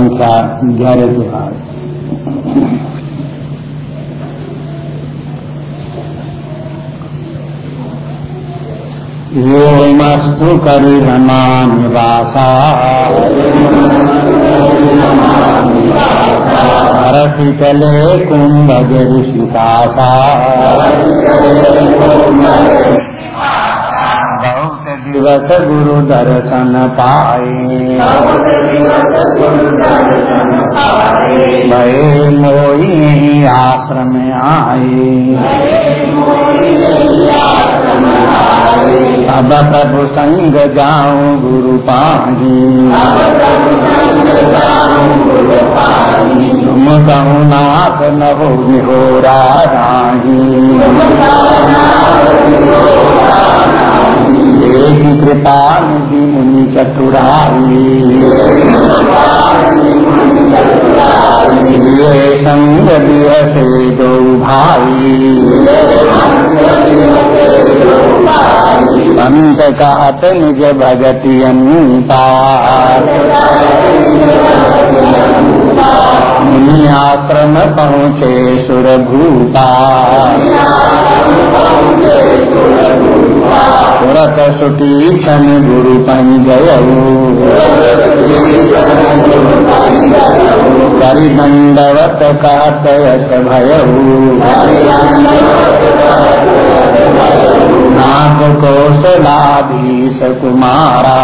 संख्या ग्यारह के बाद यो मस्तु करिणमानिवासा हरसितले कुंभ ऋषिकासा बहुत दिवस गुरु दर्शन पाए भय मोई आश्रम आए अब प्रभु संग जाऊँ गुरु पाही तुम कहूँ नाथ न हो विहोरा एक कृपा निधि मुनि चतुराई। संग दिवस दो भाई। अंत कहत निज भगति अंता मुनि आश्रम पहुँचे सुर भूपा तुरत सुटी क्षण गुरु पन करि दंडवत कहत यश भयऊ नाथ कौशलाधीश कुमारा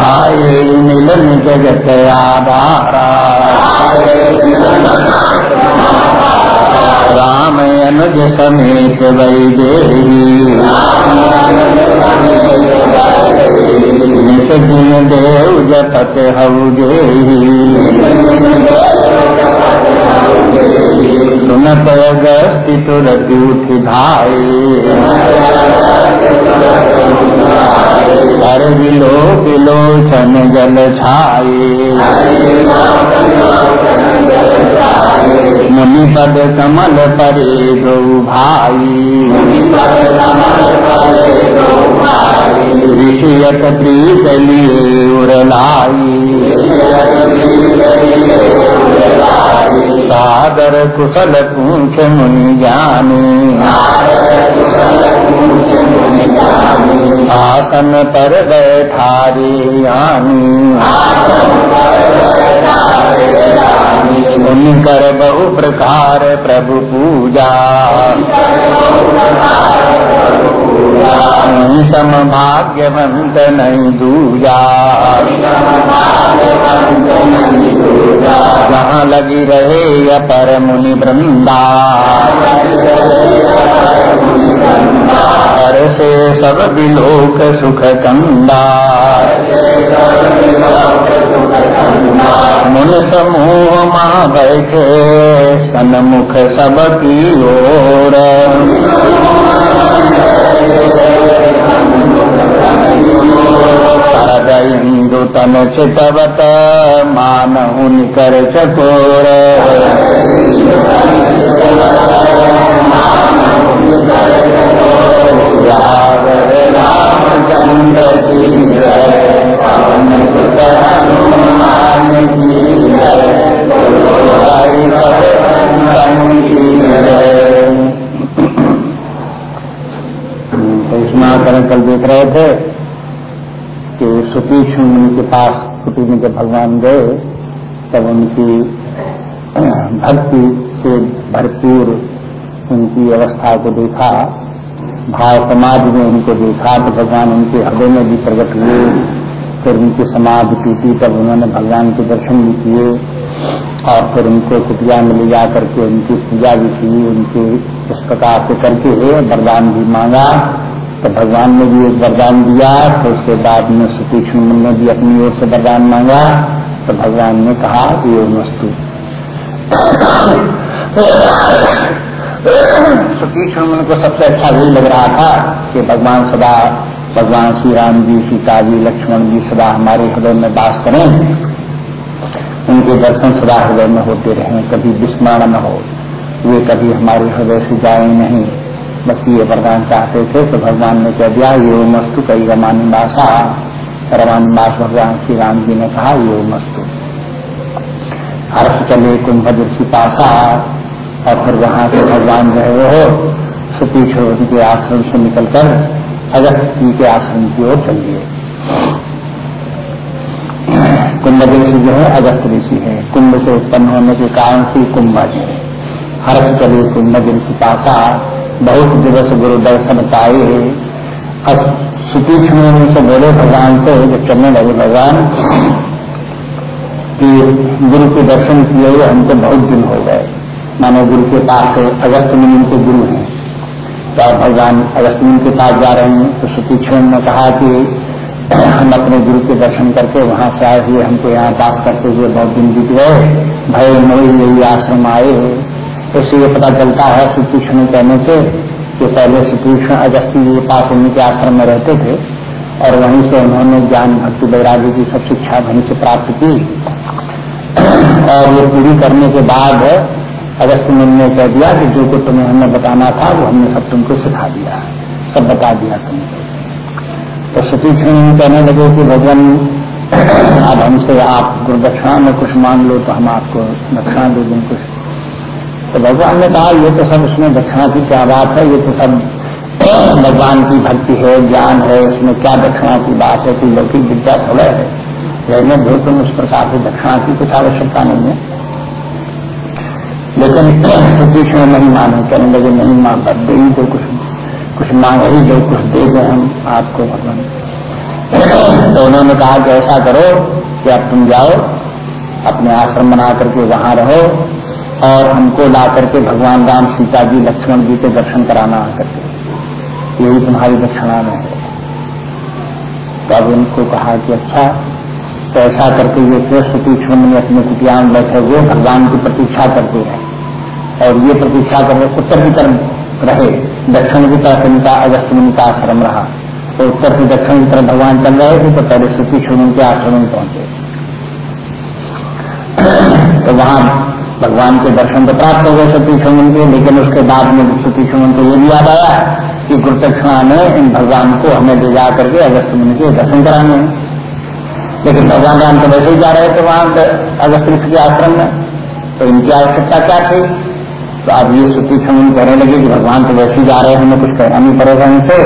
आए मिलन जगत आधारा राम अनुज समेत वैदेही। निस दिन देव जपत हऊ सुनत अगस्ति तुरत उठ धाये। हर बिलो बिलोचन जल छाए मुनि पद कमल परे दो भाई ऋषियत प्रीत लिए उड़लाई सादर कुशल पूछ मुनि जाने आसन पर बैठारी आनी मुनि कर बहु प्रकार प्रभु पूजा। सम भाग्यवंत नहीं दूजा। जहाँ लगी रहे अपर मुनि वृंदा। हर से सब विलोक सुख कंदा। मुन समूह माँ बैठे सन्मुख सबकी ओर। इंदु तन चितवत मानहु निकर चकोर। कल देख रहे थे कि सुतीक्ष्ण मुनि के पास कुटी में जब भगवान गए, तब उनकी, भक्ति से भरपूर उनकी अवस्था को देखा, भाव समाज में उनको देखा तो भगवान उनके हृदय में भी प्रकट हुए। फिर उनकी समाधि टूटी, तब उन्होंने भगवान के दर्शन भी किए और फिर उनको कुटिया में ले जा करके उनकी पूजा भी की, उनके इस प्रकार से करके वरदान भी मांगा। तो भगवान ने भी एक वरदान दिया तो उसके बाद में सुतीक्षण ने भी अपनी ओर से वरदान मांगा तो भगवान ने कहा ये वस्तु सुतीक्षण को सबसे अच्छा यही लग रहा था कि भगवान सदा, भगवान श्री राम जी, सीता जी, लक्ष्मण जी सदा हमारे हृदय में बास करें। उनके दर्शन सदा हृदय में होते रहे, कभी विस्मरण न हो। वे कभी हमारे हृदय से जाए नहीं। बस ये वरदान चाहते थे तो भगवान ने कह दिया, यो मस्तु कई रमानिवासा रमानिवास भगवान श्री राम जी ने कहा, यो मस्तु। हर्ष चले कुंभ ऋषि पासा, और फिर वहाँ से भगवान रहे हो सतीश उनके आश्रम से निकलकर अगस्त जी के आश्रम की ओर चल दिए कुंभ ऋषि जो है, अगस्त ऋषि है। कुंभ से उत्पन्न होने के कारण से कुंभ है हर्ष चले कुंभ ऋषि पासा बहुत दिवस गुरु दर्शन पाए सुतीक्ष्ण उनसे बोले, भगवान से जब चलने लगे भगवान, कि गुरु के दर्शन किए हुए हमको बहुत दिन हो गए। मानो गुरु के पास अगस्त मुनि के गुरु हैं। तो भगवान अगस्त मुनि के पास जा रहे हैं तो सुतीक्षण ने कहा कि हम अपने गुरु के दर्शन करके वहाँ से आए हुए, हमको यहाँ पास करते हुए बहुत दिन बीत गए। भय मोई यही आश्रम आए तो ये पता चलता है श्री कृष्ण कहने से कि पहले सुतीक्षण अगस्ती जी के पास उन्हीं के आश्रम में रहते थे और वहीं से उन्होंने ज्ञान भक्ति वैराग्य की सब शिक्षा वहीं से प्राप्त की। और ये पूरी करने के बाद अगस्त ने कह दिया कि जो कुछ तुम्हें हमें बताना था, वो हमने सब तुमको सिखा दिया, सब बता दिया तुमको। तो सुतीक्षण कहने लगे कि भगवान अब हमसे आप गुरुदक्षिणा में कुछ मांग लो तो हम आपको दक्षिणा दे दें कुछ। तो भगवान ने कहा, ये तो सब इसमें दक्षिणा की क्या बात है, ये तो सब भगवान की भक्ति है, ज्ञान है इसमें क्या दक्षिणा की बात है कोई लौकिक विद्या थोड़ा है। रहने दो तुम इस प्रकार से दक्षिणा की कुछ आवश्यकता नहीं है। लेकिन सुतीक्षण नहीं माने, कहने लगे, नहीं मान पर दे ही कुछ कुछ मांग ही जो कुछ दे दे हम आपको भगवान। तो उन्होंने कहा कि ऐसा करो कि अब तुम जाओ, अपने आश्रम बना करके वहाँ रहो और हमको ला करके भगवान राम, सीता जी, लक्ष्मण जी के दर्शन कराना आकर के यही तुम्हारी दक्षिणा में है। तो अब उनको कहा कि अच्छा तो ऐसा करके ये फिर सतीक्षण में अपने कुटिया में बैठे हुए भगवान की प्रतीक्षा करते हैं और ये प्रतीक्षा कर उत्तर की तरफ़ रहे। दक्षिण की तरफ़ इनका अगस्त मुनि का आश्रम रहा। तो उत्तर से दक्षिण की तरफ़ भगवान चल रहे थे तो पहले सती क्षण के आश्रम में पहुँचे। तो वहाँ भगवान के दर्शन तो प्राप्त हो गए सती क्षण के, लेकिन उसके बाद में सती क्षण को ये भी याद आया कि गुरुदक्षिणा ने इन भगवान को हमें ले जा करके अगस्त मुनि के दर्शन कराने लेकिन भगवान राम तो वैसे ही जा रहे थे वहाँ अगस्त ऋषि के आश्रम में। तो इनकी आवश्यकता क्या थी? तो अब ये सुखी समूह कहने लगे कि भगवान तो वैसे ही जा रहे हैं, हमें कुछ कहना नहीं पड़ेगा उनसे।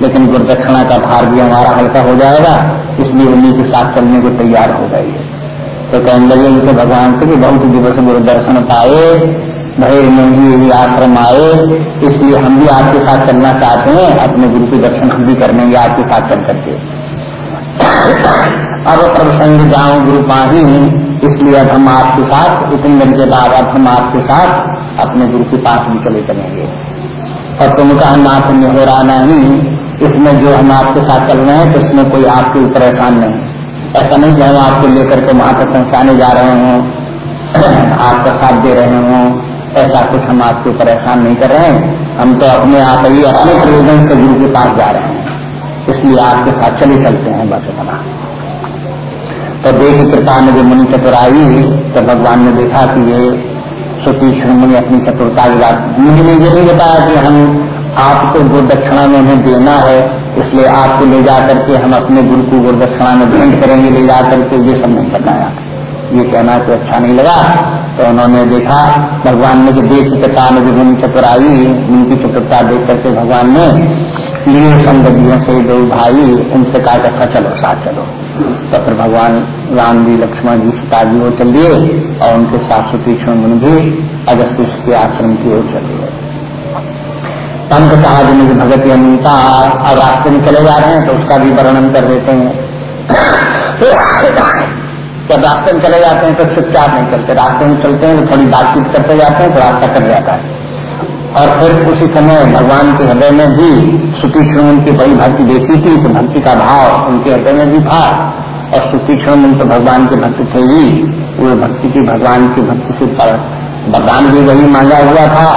लेकिन गुरुदक्षिणा का भार भी हमारा हल्का हो जाएगा, इसलिए उन्हीं के साथ चलने को तैयार हो गई है तो कहने लगे उनसे भगवान से कि बहुत दिवस गुरु दर्शन पाए, भय नहीं आश्रम आए। इसलिए हम भी आपके साथ चलना चाहते हैं, अपने गुरु के दर्शन हम भी करनेंगे आपके साथ चल करके। अब प्रसंग जाऊँ गुरु पाही, इसलिए अब हम आपके साथ, इतने दिन के बाद अब हम आपके साथ अपने गुरु के पास भी चले चलेंगे। और तुम कहा नाथ में रहा नहीं, इसमें जो हम आपके साथ चल रहे हैं तो इसमें कोई आपके एहसान नहीं। ऐसा नहीं कि हम आपको लेकर के वहाँ तक पहुँचाने जा रहे हों, आपका साथ दे रहे हों, ऐसा कुछ हम आपके एहसान नहीं कर रहे हैं। हम तो अपने आप ही अपने प्रयोजन से गुरु के पास जा रहे हैं। इसलिए आपके साथ चले चलते हैं, बस इतना। तो देख कृपा ने जो मुनि चतुराई तो भगवान ने देखा कि ये सुतीक्षण मुनि अपनी चतुरता मुझे ने ये नहीं बताया कि हम आपको गुरु दक्षिणा में उन्हें देना है इसलिए आपको ले जा करके हम अपने गुरु को गुरु दक्षिणा में भेंट करेंगे, ले जा करके ये सब नहीं बताया ये कहना तो अच्छा नहीं लगा तो उन्होंने देखा, भगवान ने जो देख चतुरता में मुनि चतुराई, उनकी चतुरता देख करके भगवान ने लिए संगतियों से दो भाई, उनसे कहा अच्छा चलो, साथ चलो। तो फिर भगवान राम जी, लक्ष्मण जी, सीता जी वो चल दिए और उनके साथ सुतीक्षण मुनि भी अगस्त के आश्रम की ओर चल दिए पंत कहा जिन भगत अनिता और रास्ते में चले जा रहे हैं तो उसका भी वर्णन कर देते हैं। जब रास्ते में चले जाते हैं तो चुपचाप नहीं चलते। रास्ते में चलते हैं तो थोड़ी बातचीत करते जाते हैं तो रास्ता कट जाता है। और फिर उसी समय भगवान के हृदय में भी सुतीक्षण उनकी बड़ी भक्ति देती थी तो भक्ति का भाव उनके हृदय में भी था और सुतीक्षण उन तो भगवान के भक्त थे ही। वो भक्ति की भगवान की भक्ति से वरदान भी वही मांगा हुआ था।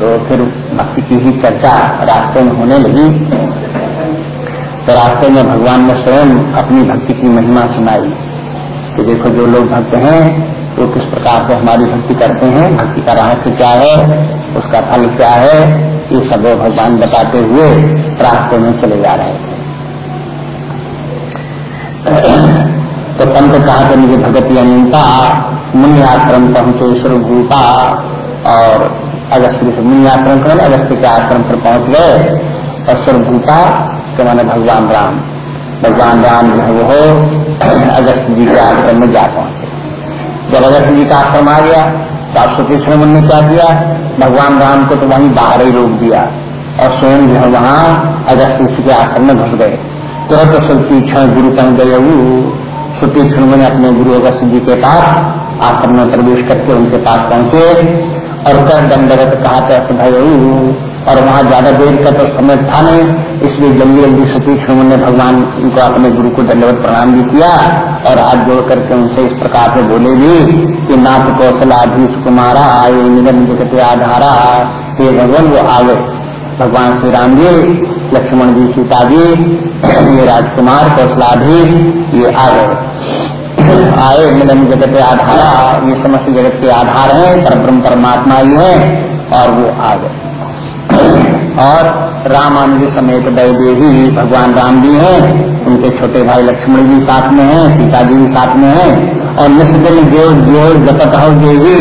तो फिर भक्ति की ही चर्चा रास्ते में होने लगी। तो रास्ते में भगवान ने स्वयं अपनी भक्ति की महिमा सुनाई कि देखो जो लोग भक्त हैं, वो किस प्रकार से हमारी भक्ति करते हैं, भक्ति का रहस्य क्या है, उसका फल क्या है, ये सब भगवान बताते हुए रास्ते में चले जा रहे थे। तो पंत कहा कि मुझे भगत अनिता मुनि आश्रम पहुँचे स्वरूपा और अगस्त मुनि आश्रम कर अगस्त के आश्रम पर पहुँच गए और स्वरूपा के मैंने भगवान राम। भगवान राम जो है वो अगस्त जी के आश्रम में जा पहुँचे। जब अगस्त जी का आश्रम आ गया तो आप मन ने क्या किया? भगवान राम को तो वहीं बाहर ही रोक दिया और स्वयं जो है वहाँ अगस्त ऋषि के आश्रम में घुस गए। तुरंत सुतीक्षण गुरु कह गए सुतीक्षण मैंने अपने गुरु अगस्त जी के पास आश्रम में प्रवेश करके उनके पास पहुँचे। और कर दंडवत कहा था भाई और वहाँ ज़्यादा देर का तो समय था नहीं, इसलिए जल्दी जल्दी सतीक्ष्ण ने भगवान उनको अपने गुरु को दंडवत प्रणाम भी किया और हाथ जोड़ करके उनसे इस प्रकार से बोले भी कि, नाथ कौशलाधीश कुमारा, आए निगम जगत आधारा ये भगवान, वो आ गए भगवान श्री राम जी, लक्ष्मण जी, सीता जी, ये राजकुमार कौशलाधीश, ये आ गए आए मिलन जगत आधार ये समस्त जगत के आधार है हैं परब्रह्म, परमात्मा ही है, और वो आ गए। और रामानुज समेत देवी भगवान राम भी हैं, उनके छोटे भाई लक्ष्मण भी साथ में हैं, सीता जी भी साथ में हैं, और निष्दिन देव देव जपत हो देवी,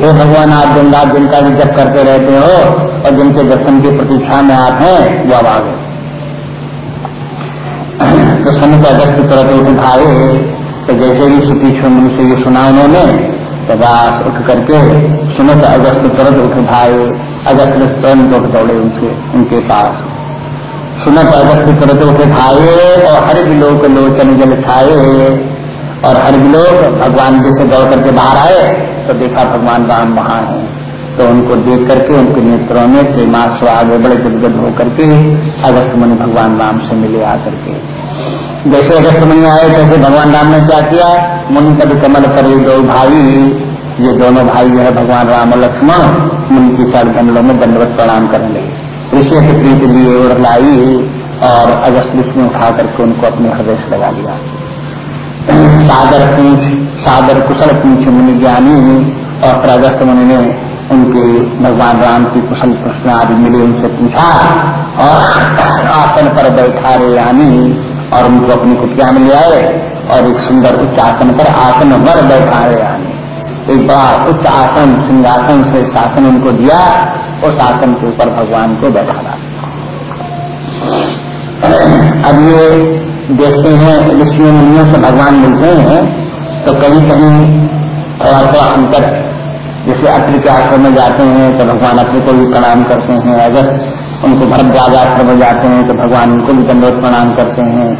हे भगवान, आप दिन रात जिनका भी जप करते रहते हो, और जिनके दर्शन की प्रतीक्षा में आप हैं, वो अब आ गए। तो समित अगस्त तुरंत उठ उठाए तो जैसे ही सुतीक्षण मुनि से ये सुना उन्होंने तो उठ करके सुमित अगस्त तुरंत उठ उठाए अगस्त में स्वयं लोग दौड़े उनके उनके पास। सुनत अगस्त तुरंत उठे खाए और हर लोग लोचन जल छाए। और हर लोग भगवान जी से दौड़ करके बाहर आए तो देखा भगवान राम वहाँ है। तो उनको देख करके उनके नेत्रों में प्रेमाश्व आगे बड़े गदगद होकर के अगस्त मुनि भगवान राम से मिले आकर के। जैसे अगस्त मुनि आए तैसे भगवान राम ने क्या किया? मुनि कभी कमल करे दो भाई, ये दोनों भाई जो है भगवान राम और लक्ष्मण उनकी चार कमलों में दंडवत प्रणाम करने लगे। ऋषि के प्रीत लिए ओढ़ लाई और अगस्त ऋषि उठा करके उनको अपने हृदय से लगा लिया। सागर पूछ सागर कुशल पूछ मुनि ज्ञानी और फिर अगस्त मुनि ने उनके भगवान राम की कुशल प्रश्न आदि मिले, उनसे पूछा, और आसन पर बैठा रे यानी और उनको अपनी कुटिया में ले आए और एक सुंदर उच्च आसन पर आसन वर बैठा रे यानी। एक बार उच्च आसन, सिंहासन से शासन उनको दिया, उस आसन के ऊपर भगवान को बैठा अब ये देखते हैं, ऋषियों मुनियों से भगवान मिलते हैं तो कहीं कहीं थोड़ा थोड़ा अंतर, जैसे अत्र के आश्रम में जाते हैं तो भगवान अपने को भी प्रणाम करते हैं, अगर उनको भरद्वाज आश्रम में जाते हैं तो भगवान उनको भी दंडोत प्रणाम करते हैं।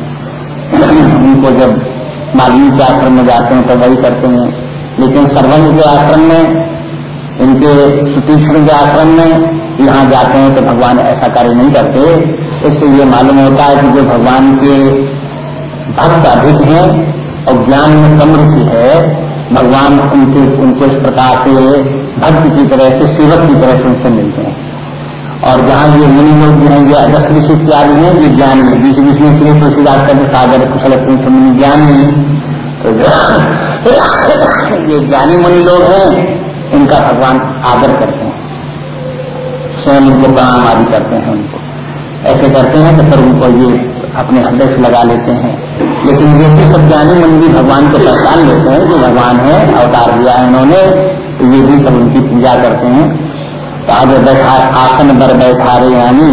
उनको जब मालिनी के आश्रम में जाते हैं तो वही करते हैं। लेकिन सर्वंग के आश्रम में, इनके सुतीक्षण के आश्रम में यहाँ जाते हैं तो भगवान ऐसा कार्य नहीं करते। इससे ये मालूम होता है कि जो भगवान के भक्त अधिक हैं और ज्ञान में कम रुचि है, भगवान उनके, उनको इस प्रकार से भक्त की तरह से, सेवक की तरह से उनसे मिलते हैं। और जहाँ ये मुनि लोग जो है ये अगस्त ऋषि इत्यादि है। ये ज्ञान में बीच बीच में श्री तुलसीदास सागर कुशल मुनि ज्ञान में तो ये ज्ञानी मुनि लोग हैं, इनका भगवान आदर करते हैं। स्वयं उनको प्रणाम आदि करते हैं उनको। ऐसे करते हैं तो फिर उनको ये अपने हृदय से लगा लेते हैं। लेकिन ये भी सब ज्ञानी मुनि भी भगवान को पहचान लेते हैं जो भगवान है, अवतार दिया है उन्होंने तो ये भी सब उनकी पूजा करते हैं। तो आगे बैठा, आसन पर बैठा रहे यानी,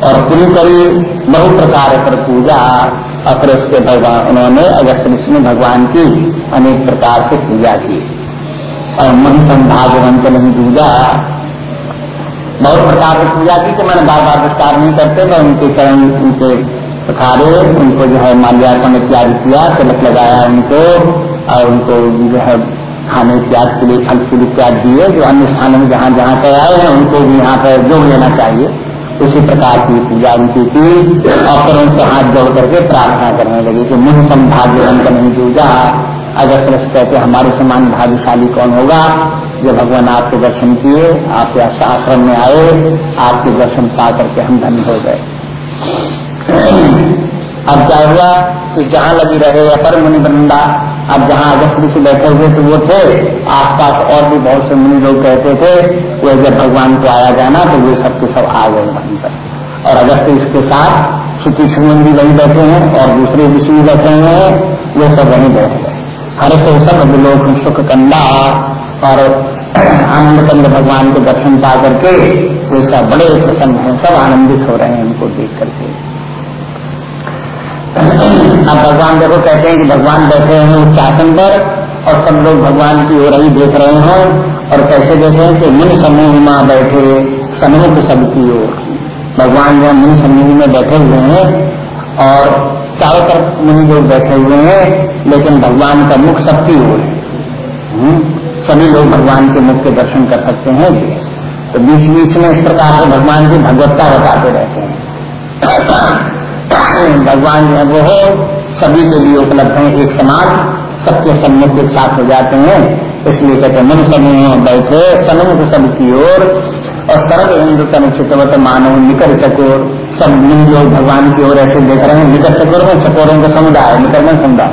और पूरी करी बहु प्रकार पर पूजा फिर उसके भगवान, उन्होंने अगस्त ऋषि में भगवान की अनेक प्रकार से पूजा की। और मन संभागवंत नहीं पूजा। बहुत प्रकार की पूजा की तो मैंने बार बार विस्तार नहीं करते, मैं उनके चरण, उनके पखारे उनको जो है माल्यासन इत्यादि किया, तिलक लगाया उनको, और उनको जो है खाने त्याग के लिए, फल फूल त्याग दिए, जो अन्य स्थानों में जहाँ जहाँ पे आए हैं, उनको भी यहाँ पर जोड़ लेना चाहिए। उसी प्रकार की पूजा उनकी की और फिर उनसे हाथ जोड़ करके प्रार्थना करने लगी कि मुझ संभाग्यवंत नहीं जूझा अगर श्रेष्ठ कहते हमारे समान भाग्यशाली कौन होगा? जो भगवान आपके दर्शन किए, आपके आश्रम में आए, आपके दर्शन पा करके हम धन्य हो गए। अब क्या हुआ कि जहाँ लगी रहे अपर मुनि वृंदा अब जहाँ अगस्त ऋषि बैठे हुए तो वो थे, आसपास और भी बहुत से मुनि लोग कहते थे वो जब भगवान को आया जाना तो वो सब के सब आ गए वहीं पर। और अगस्त इसके साथ सुमन भी वहीं बैठे हैं और दूसरे ऋषि भी बैठे हुए हैं, वो सब वहीं बैठे हर से सब लोग सुख कंदा और आनंद कंद भगवान के दर्शन पा करके, वे सब बड़े प्रसन्न हैं, सब आनंदित हो रहे हैं उनको देख करके। अब भगवान देखो कहते हैं कि भगवान बैठे हैं उच्च आसन पर और सब लोग भगवान की ओर ही देख रहे हैं और कैसे देखे कि मुनि समूह माँ बैठे समूह सब की ओर। भगवान जो मुनि समूह में बैठे हुए हैं और चारों तरफ़ मुनि लोग बैठे हुए हैं लेकिन भगवान का मुख सबकी ओर है। हम्म, सभी लोग भगवान के मुख के दर्शन कर सकते हैं। तो बीच बीच में इस प्रकार से भगवान की भगवत्ता बताते रहते हैं। भगवान जो है, वो सभी के लिए उपलब्ध है एक समान सबके सम्मुख एक साथ हो जाते हैं, इसलिए कहते मन समूह बैठे सन्मुख सबकी ओर, और सर्व इंद्र तन चितवत मानव निकर चकोर, सब मिल लोग भगवान की ओर ऐसे देख रहे हैं निकर चकोर में चकोरों का समुदाय निकर में समुदाय।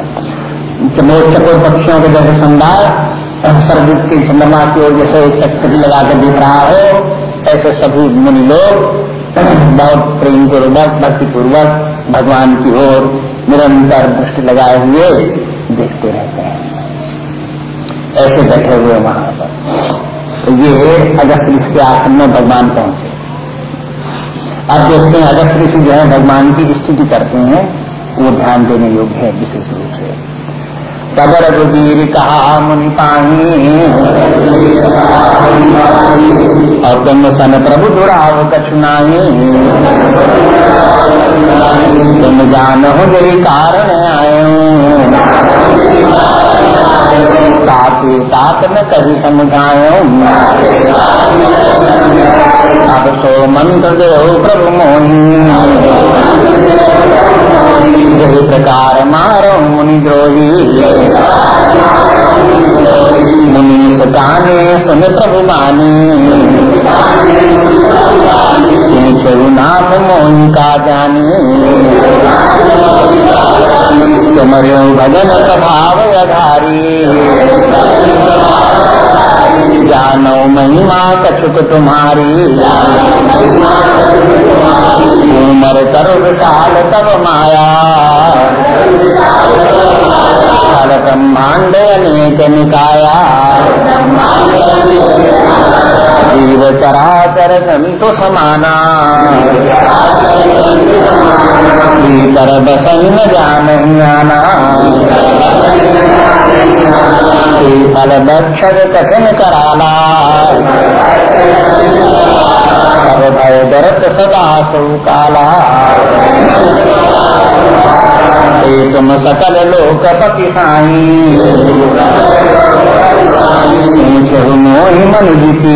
चमोर चकोर पक्षियों के जैसे समुदाय सर्द की चंद्रमा की ओर जैसे चक्री लगा कर दिख रहा हो, ऐसे सभी मुनि लोग बहुत प्रेम पूर्वक भक्ति पूर्वक भगवान की ओर निरंतर दृष्टि लगाए हुए देखते रहते हैं। ऐसे बैठे हुए वहाँ पर। तो ये अगस्त ऋषि के आश्रम में भगवान पहुँचे। अब देखते हैं, अगस्त ऋषि जो है भगवान की स्थिति करते हैं, वो ध्यान देने योग्य है, विशेष रूप से। तब रघुवीर कहा, मुनि पानी और तुम सन प्रभु दुराव कछुनाई तुम जान हो जय कारण आयो ताकि तात न कभी समझायो अब सो मंत्र दो प्रभु मोही। जय प्रकार मारो मुनि द्रोही। मुनि सताने सुन प्रभु मानी। पूछो नाम मोही का जानी। तुमरो भजन स्वभाव अधारी जानो महिमा कछुक तुम्हारी उमर कर विशाल तब माया ब्रह्मांड अनेक निकाया जीव चराचर संतु समाना भीतर बसई न जान आना फल बक्षर कठिन कराला सब भय दरत सदा सु काला तुम सकल लोकपति साई मोहि मन जीती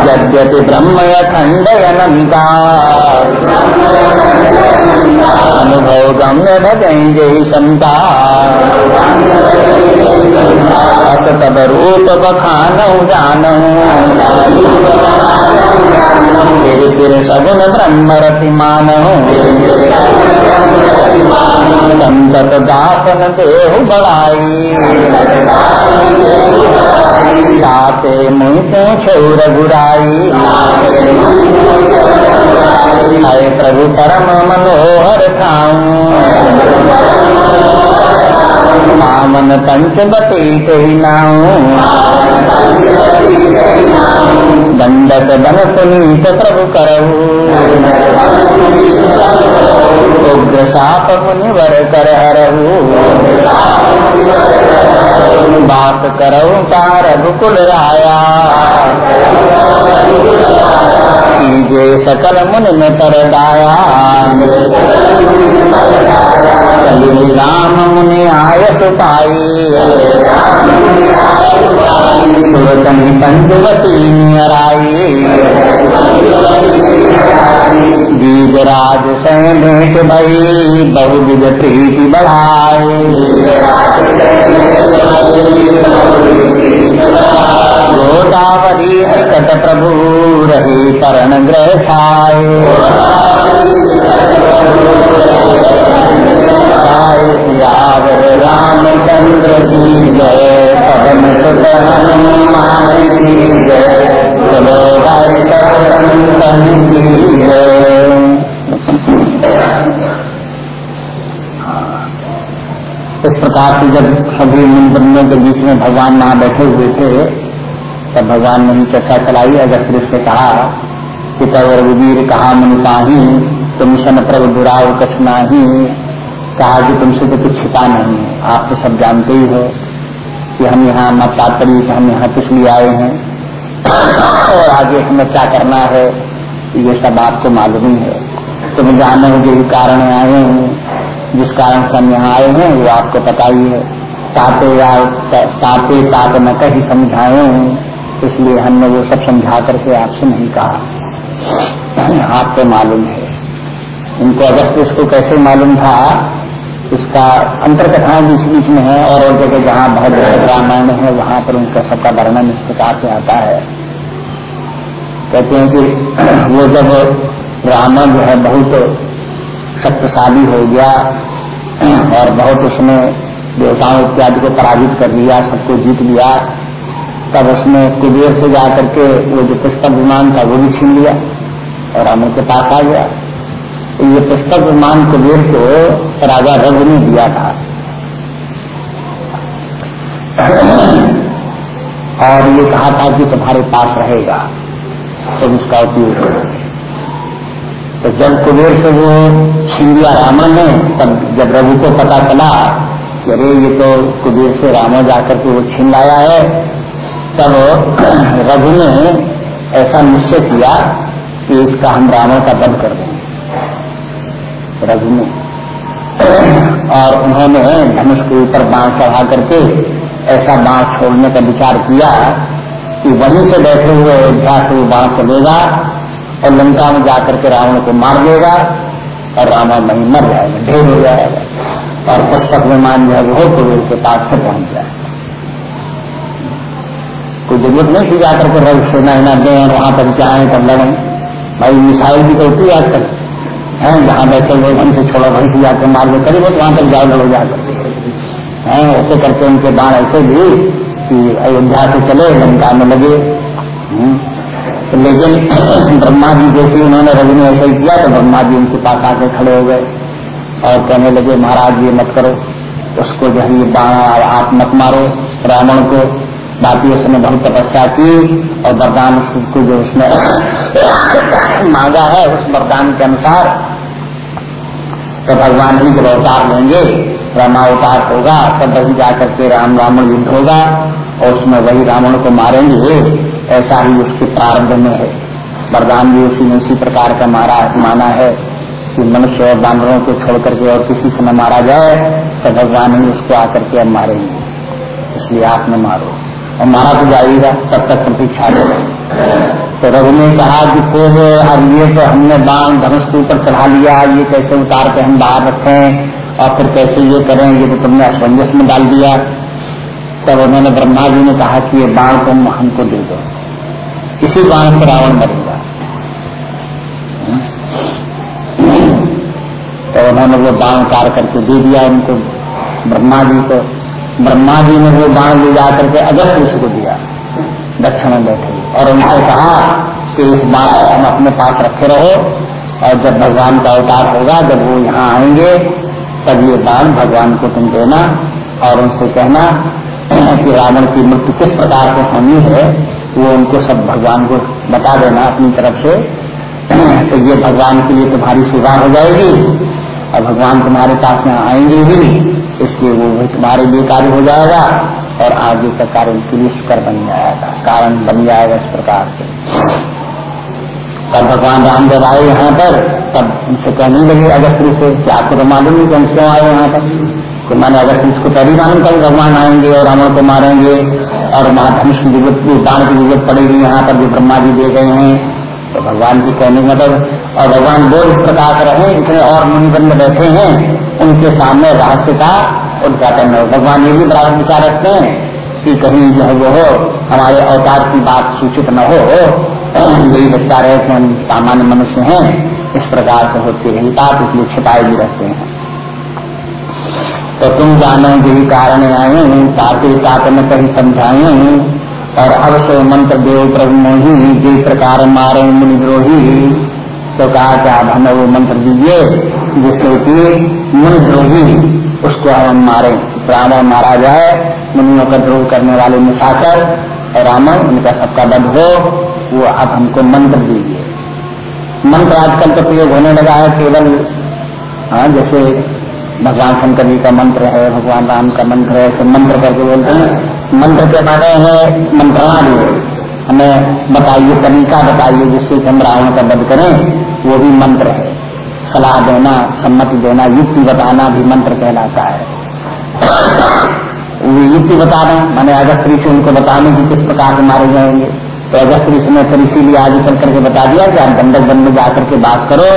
यद्यपि ब्रह्म अखंड अनंता अनुभव गम्य भजेंगे संता अत तब रूप बखान जानू। फिर फिर सगुन ब्रह्म रति मानू संतत दासन देहु बढ़ाई ताते मुई पूछे रघुराई आए प्रभु परम मनोहर खाऊं पावन पंचवती कही नाऊ दंडक बन पुनीत प्रभु करऊ उग्र साप मुनिवर कर बात करऊ तार रघुकुल राया कीजे सकल मुन में पर राम मुनि आयत पाई पंचवती नियराई दीजराज से भेंट भई बहुविध प्रीति बढ़ाए। गोदावरी निकट प्रभु रही करण ग्रह छाए। रामचंद्र जी जय, पवन सुत की जय। इस प्रकार से जब सभी मंदिरों के बीच में भगवान वहाँ बैठे हुए थे, तब भगवान ने चर्चा चलाई। अगस्त्र से कहा कि तब रघुवीर कहा मनुताही तुम सन प्रभु दुराव कछ नाही। कहा, कि तुमसे तो कुछ छिपा नहीं आप तो सब जानते ही हो कि हम यहाँ मत तात्पर्य हम यहाँ किस लिए आए हैं। और आगे हमें क्या करना है? ये सब आपको मालूम ही है। तुम जाने हो जो कारण आए हैं। जिस कारण से हम यहाँ आए हैं, वो आपको पता ही है। ताते या ताते तात न कहीं समझाए। इसलिए हमने वो सब समझा करके आपसे नहीं कहा। आपको मालूम है। इनको अगस्त इसको कैसे मालूम था इसका अंतर कथाएँ बीच बीच में है और और जगह जहाँ बहुत रामायण है, वहाँ पर उनका सबका वर्णन इस प्रकार से आता है। कहते हैं कि वो जब रावण जो है बहुत शक्तिशाली हो गया और बहुत उसने देवताओं इत्यादि को पराजित कर दिया, सबको जीत लिया, तब उसने कुबेर से जाकर के वो जो पुष्पक विमान था, वो भी छीन लिया और रावण के पास आ गया। ये पुष्पक विमान कुबेर को राजा रघु ने दिया था। और ये कहा था कि तुम्हारे पास रहेगा, तुम इसका उपयोग करोगे। तो जब कुबेर से वो छीन लिया रावण ने, तब जब रघु को पता चला कि अरे ये तो कुबेर से रावण जाकर के वो छीन लाया है, तब रघु ने ऐसा निश्चय किया कि इसका हम रावण का वध कर देंगे। रघु ने और उन्होंने धनुष के ऊपर बाँस चढ़ा करके ऐसा बाँस छोड़ने का विचार किया कि वहीं से बैठे हुए अयोध्या से वो बाँस चलेगा और लंका में जाकर के रावण को मार देगा और रावण वहीं मर जाएगा, ढेर हो जाएगा। और पुस्तक विमान जो है वो कुबेर के पास से पहुँच जाए। कोई ज़रूरत नहीं थी जाकर के रघु सेना दें और वहाँ पर जाए तब लड़ें। भाई मिसाइल भी तो होती है आजकल। है, जहाँ बैठे से छोड़ो, वहीं से जाकर मार लो करीब वहाँ तक जाओ लड़ो जाकर है, ऐसे करके उनके बाण ऐसे भी कि अयोध्या से चले, लंका में लगे। तो लेकिन ब्रह्मा जी जैसे उन्होंने रवि ने ऐसा किया तो ब्रह्मा जी उनके पास आके खड़े हो गए और कहने लगे, महाराज, ये मत करो। उसको जो है, ये बाण आप मत मारो। रावण को बाकी उसने बहुत तपस्या की और वरदान को जो उसने मांगा है, उस वरदान के अनुसार तो भगवान ही जब अवतार लेंगे रामावतार होगा तब वही जाकर के राम रावण युद्ध होगा, और उसमें वही रावण को मारेंगे, ऐसा ही उसके प्रारंभ में है। वरदान भी उसी ने इसी प्रकार का मारा, माना है कि मनुष्य और बानरों को छोड़ करके और किसी से न मारा जाए तो भगवान ही उसको आकर के अब मारेंगे। इसलिए आप न मारो। और मारा तो जाएगा, तब तक प्रतीक्षा तो रघु ने कहा कि फिर अब ये तो हमने बाण धनुष के ऊपर चढ़ा लिया, ये कैसे उतार के हम बाहर रखें? और फिर कैसे ये करें? ये तो तुमने असमंजस में डाल दिया। तब उन्होंने ब्रह्मा जी ने कहा कि ये बाण तुम हमको दे दो। इसी बाण से रावण मरेगा। तो उन्होंने वो बाण उतार करके दे दिया उनको। ब्रह्मा जी को, ब्रह्मा जी ने वो बाण ले जा करके अगस्त ऋषि को दिया। दक्षिण में बैठे। और उनसे कहा कि इस बात को हम अपने पास रखे रहो और जब भगवान का अवतार होगा, जब वो यहाँ आएँगे, तब ये दान भगवान को तुम देना और उनसे कहना कि रावण की मृत्यु किस प्रकार से होनी है, वो उनको सब भगवान को बता देना अपनी तरफ़ से। तो ये भगवान के लिए तुम्हारी सेवा हो जाएगी और भगवान तुम्हारे पास में आएँगे भी इसलिए वो भी तुम्हारे लिए कार्य हो जाएगा। और आगे का कार्य उनके लिए बन जाएगा कारण बन जाएगा इस प्रकार से। तब भगवान रामदेव आए यहाँ पर, तब उनसे कहने लगे अगस्त्री से कि आपको तो मालूम नहीं कि हम क्यों आए यहाँ पर? तो मैंने अगस्त इसको पहली मालूम था भगवान आएँगे और रावण को मारेंगे और महाधनुष की ज़रूरत बाण की ज़रूरत पड़ेगी यहाँ पर जो ब्रह्मा जी दे गए हैं। तो भगवान की कहने मतलब और भगवान बोल इस प्रकार रहे, इतने और मुनिबंद बैठे हैं, उनके सामने रहस्य का उद्घाटन हो, भगवान ये भी बराबर विचार रखते हैं कि कहीं जो है वो हो, हमारे अवतार की बात सूचित न हो यही बच्चा रहे कि हम सामान्य मनुष्य हैं, इस प्रकार से होती रही बात, इसलिए छिपाए भी रहते हैं। तो तुम जानो यही कारण आए ताकि तात में कहीं समझाए और अब सो मंत्र देव प्रभु मोही जिस प्रकार मारे मुनिद्रोही तो कहा कि आप हमें वो मंत्र दीजिए। जिससे कि मुनिद्रोही उसको हम मारे। रावण मारा जाए मुनियों का द्रोह करने वाले मुसाकर रावण, उनका सबका बध हो, वो अब हमको मंत्र दीजिए। मंत्र आजकल तो प्रयोग होने लगा है, केवल हाँ जैसे भगवान शंकर जी का मंत्र है, भगवान राम का मंत्र है सब मंत्र करके बोलते हैं। मंत्र के माने है मंत्रणालय हमें बताइए, तरीका बताइए, जिससे हम रावण का वध करें, वो भी मंत्र है। सलाह देना, सम्मति देना, युक्ति बताना भी मंत्र कहलाता है। वो युक्ति बताना, मैंने अगस्त से उनको बताने की किस प्रकार से मारे जाएँगे। तो अगस्त्री ने फिर इसीलिए आगे चल करके बता दिया कि आप गंडक वन में जाकर के बात करो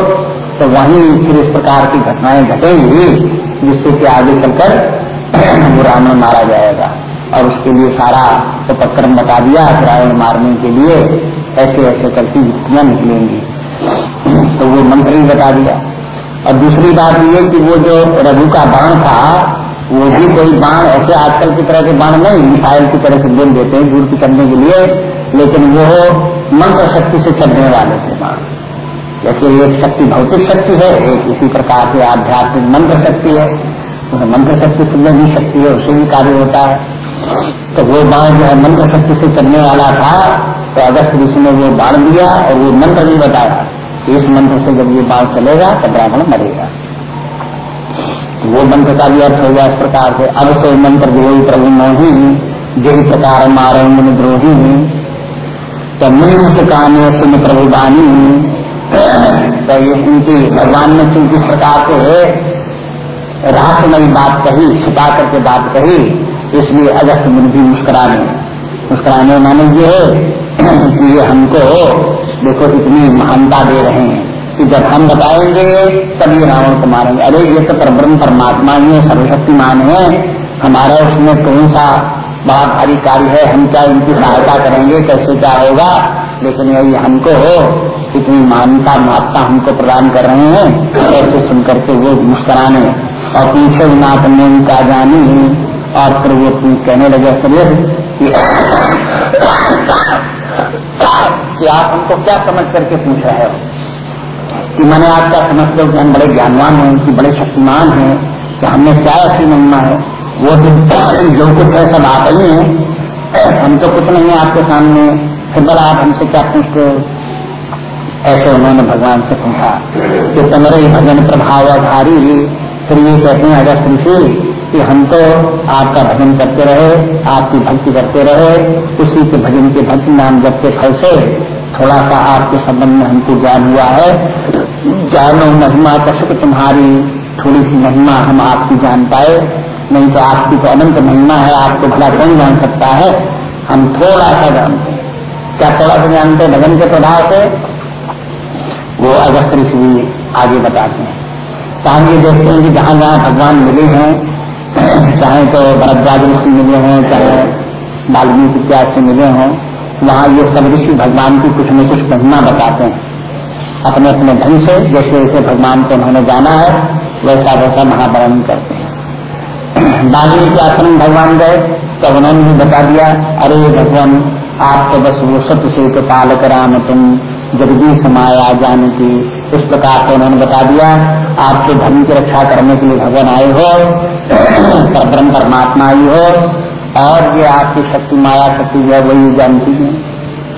तो वहीं फिर इस प्रकार की घटनाएँ घटेंगी, जिससे कि आगे चलकर वो रावण मारा जाएगा। और उसके लिए सारा उपक्रम बता दिया रावण मारने के लिए ऐसे ऐसे करके युक्तियाँ निकलेंगी। तो वो मंत्र ही बता दिया। और दूसरी बात ये कि वो जो रघु का बाण था, वो भी कोई बाण ऐसे आजकल की तरह के बाण नहीं, मिसाइल की तरह से बोल देते हैं, दूर की करने के लिए, लेकिन वो मंत्र शक्ति से चलने वाले थे बाण। जैसे एक शक्ति भौतिक शक्ति है, एक इसी प्रकार से आध्यात्मिक मंत्र शक्ति है। तो मंत्र शक्ति से भी शक्ति है उससे भी कार्य होता है। तो वो बाण जो है मंत्र शक्ति से चलने वाला था तो अगस्त ऋषि ने वो बाण दिया और वो मंत्र भी बताया कि इस मंत्र से जब ये बाण चलेगा तो ब्राह्मण मरेगा। तो वो मंत्र का भी अर्थ हो गया इस प्रकार से, अब तो मंत्र देवी प्रभु मोही जिन प्रकार मारे मन द्रोही तो मुनि काने सुन प्रभु बानी। तो ये उनकी भगवान ने चूँकि प्रकार से रहस्यमयी बात कही, छिपा करके बात कही, इसलिए अगस्त मुनि भी मुस्कुराने मुस्कुराने माने ये है कि ये हमको देखो इतनी महानता दे रहे हैं कि जब हम बताएँगे तब ये रावण को मारेंगे। अरे, ये तो परब्रह्म परमात्मा ही है, सर्वशक्तिमान है। हमारा उसमें कौन सा बड़ा भारी कार्य है? हम क्या इनकी सहायता करेंगे? कैसे क्या होगा? लेकिन यही हमको हो इतनी मान्यता महत्ता हमको प्रदान कर रहे हैं। ऐसे सुन करके वो मुस्कराने और पीछे ने उनका जानी? और फिर वो कहने लगे शरीर कि, आप हमको क्या समझ करके पूछ रहे हो? कि मैंने आप क्या समझते हो कि हम बड़े ज्ञानवान हैं कि बड़े शक्तिमान हैं कि हमने क्या ऐसी महिमा है? वो तो जो कुछ है सब आप ही हैं। हम तो कुछ नहीं है आपके सामने। फिर बड़ा आप हमसे क्या पूछते हो? ऐसे उन्होंने भगवान से पूछा कि तुम्हारे भजन प्रभाव आधारी फिर ये कहते हैं अगर ऋषि कि हम तो आपका भजन करते रहे, आपकी भक्ति करते रहे, उसी के भजन के भक्ति नाम जब के फल से थोड़ा सा आपके संबंध में हमको ज्ञान हुआ है। जानो महिमा कशुक तुम्हारी थोड़ी सी महिमा हम आपकी जान पाए। नहीं तो आपकी तो अनंत महिमा है, आपको भला कौन जान सकता है? हम थोड़ा सा जानते क्या थोड़ा सा जानते भजन के प्रभाव से? वो अगस्त ऋषि आगे बताते हैं। तो हम ये देखते हैं कि जहाँ जहाँ भगवान मिले हैं चाहे तो भरद्वाज ऋषि मिले हों, चाहे वाल्मीकि इत्यादि से मिले हों, वहाँ ये सब ऋषि भगवान की कुछ न कुछ महिमा बताते हैं। अपने अपने ढंग से, जैसे जैसे भगवान को उन्होंने जाना है, वैसा वैसा महावरण करते हैं। वाल्मीकि आश्रम भगवान गए, तब उन्होंने भी बता दिया, अरे भगवान, आप तो बस वो सत्य से तो पालक राम तुम जगदी समाया जानती इस प्रकार से उन्होंने बता दिया आपके धर्म की रक्षा करने के लिए भगवान आए हो परब्रह्म परमात्मा आई हो और ये आपकी शक्ति, माया शक्ति जो है, वही जानती है।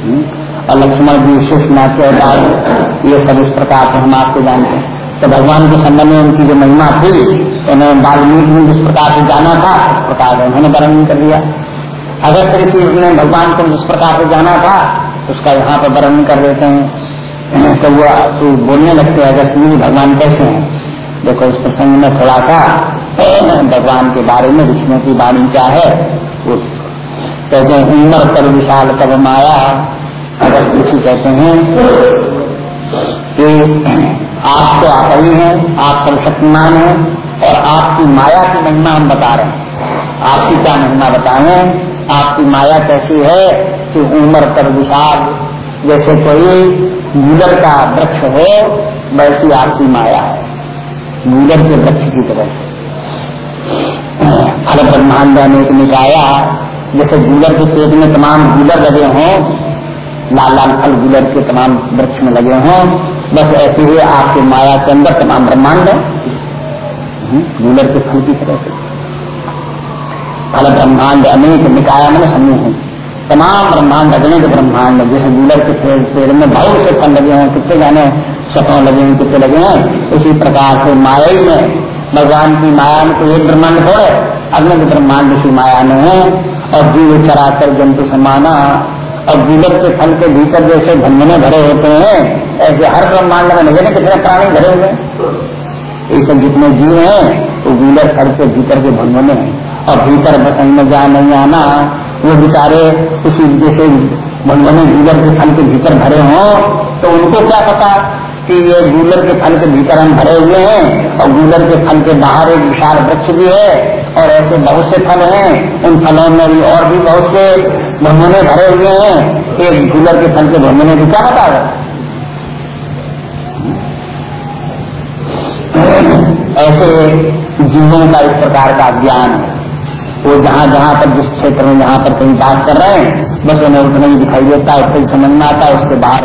हम्म? और लक्ष्मण जी विशिष्ट नाट्य अवतार ये सब इस प्रकार से हम आपको जानते हैं। तो भगवान के संबंध में उनकी जो महिमा थी उन्हें वाल्मीकि ने जिस प्रकार से जाना था, उस प्रकार से उन्होंने वर्णन कर दिया। अगस्त ऋषि ने भगवान को जिस प्रकार से जाना था, उसका यहाँ पर वर्णन कर देते हैं। तो वो बोलने लगते हैं अगस्त भगवान कैसे हैं? देखो, इस प्रसंग में थोड़ा सा भगवान के बारे में ऋषियों की वाणी क्या है? कहते हैं, उम्र कर विशाल कब माया? अगर ऋषि कहते हैं कि आप तो आप ही हैं, आप सर्वशक्तिमान हैं, और आपकी माया की महिमा हम बता रहे हैं। आपकी क्या महिमा बताए? आपकी माया कैसी है कि उम्र कर विशाल, जैसे कोई गूलर का वृक्ष हो, वैसी आपकी माया है। गूलर के वृक्ष की तरह से। फल ब्रह्मांड अनेक निकाया जैसे गूलर के पेट में तमाम गूलर लगे हों लाल लाल फल गूलर के तमाम वृक्ष में लगे हों बस ऐसे ही आपके माया के अंदर तमाम ब्रह्मांड है। हम्म, गूलर के फल की तरह से। फल ब्रह्मांड अनेक निकाया मन समूह तमाम ब्रह्मांड अगले के ब्रह्मांड जैसे गूलर के पेड़ में बहुत से फल लगे हैं कितने जाने सफों लगे हैं कितने लगे हैं उसी प्रकार से माया ही में भगवान की माया में तो एक ब्रह्मांड हो अग्नि ब्रह्मांड उसी माया में है, और जीव चराचर जंतु समाना, और गूलर के फल के भीतर जैसे भंजने भरे होते हैं, ऐसे हर ब्रह्मांड में लगे कितने प्राणी भरे हुए ये सब जितने जीव हैं तो गूलर फल के भीतर के भंजने हैं, और भीतर बसन में जा नहीं आना, वो बेचारे उसी जैसे भंजने गूलर के फल के भीतर भरे हों तो उनको क्या पता? कि ये गूलर के फल के भीतर हम भरे हुए हैं, और गूलर के फल के बाहर एक विशाल वृक्ष भी है, और ऐसे बहुत से फल हैं। उन फलों में भी और भी बहुत से भ्रमणे भरे हुए हैं। एक गूलर के फल के भ्रमणे भी क्या बता ऐसे जीवों का इस प्रकार का ज्ञान है वो जहाँ जहाँ पर जिस क्षेत्र में जहाँ पर कहीं बात कर रहे हैं, बस उन्हें उतना ही दिखाई देता है ही समझ में आता है, उसके बाहर